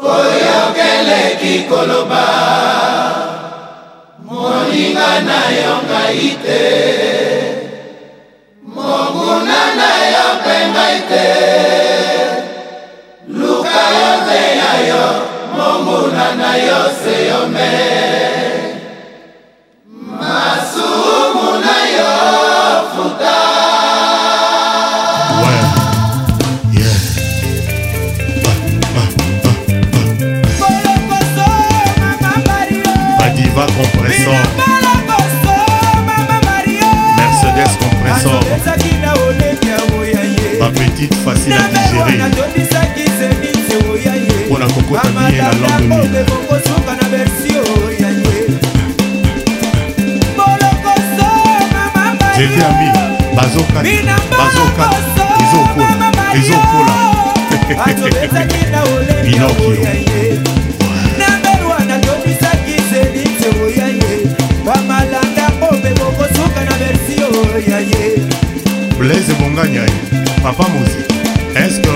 koyokeleki koloba moninga na yo ngai te monguna na yo mpe ngai te mpona kokota bie na londonier nzete ami bazokabazoka ezokola ezokola pinokio blaise bonganya papa mozi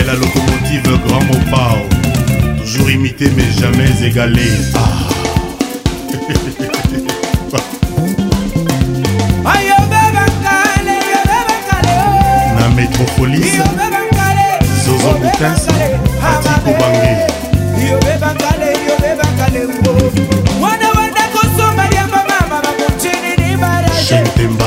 est la locomotive Grand Mopao. Toujours imité mais jamais égalé. Ah. Oh. Na métropolis, Zozo Boutins, Atiko Bangé. Chentemba.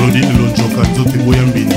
Lodini lonjoka nzote you mbindo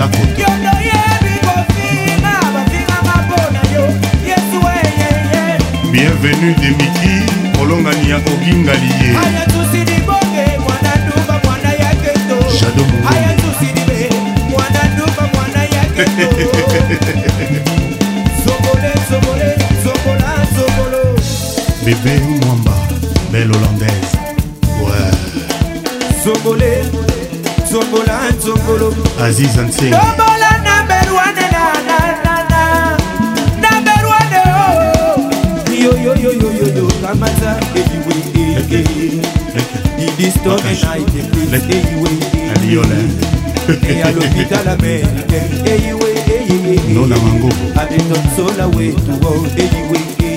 eza koto eh, eh, eh. bienvenue de miki kolongani ya ogingali ye zongolo aziz ansengi tobola na berwane nananana na berwane o yoyoyoyoyoyo kamata eyiwe didistone naite eyiwe aliola eya lopital americain eyiwe eyiwe nona mangobo adetonsola wetuo eyiwe eh,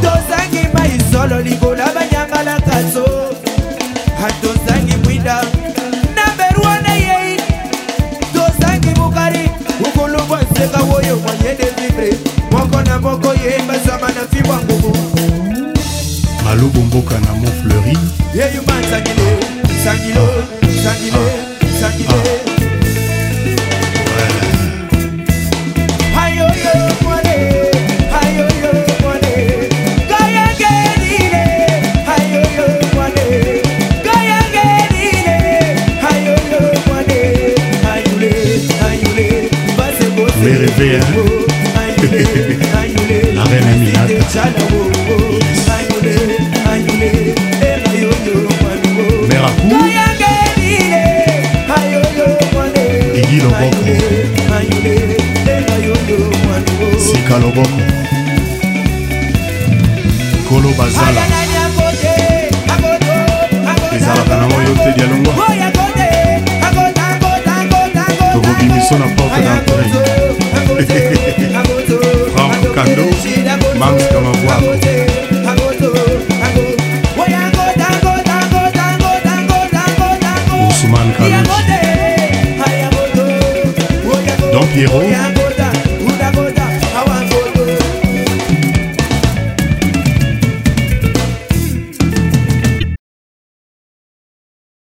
tozangi mai solo libola banyangalaka so atozangi mwinda eh, eh. na berwana yei tozangi mukari ukulubwa nseka woyo mwanyende vibre moko na moko yembasama na fibwa ngubu malobo mboka na mont fleuri yeyuma nsangile nsangile nsangile nsangile ah, ah, ah. la reine aminata meraku digi loboko sika loboko kolo bazala ezalaka nango yoteli ya longwa tokobimiso na porte d'entrée Pierrot.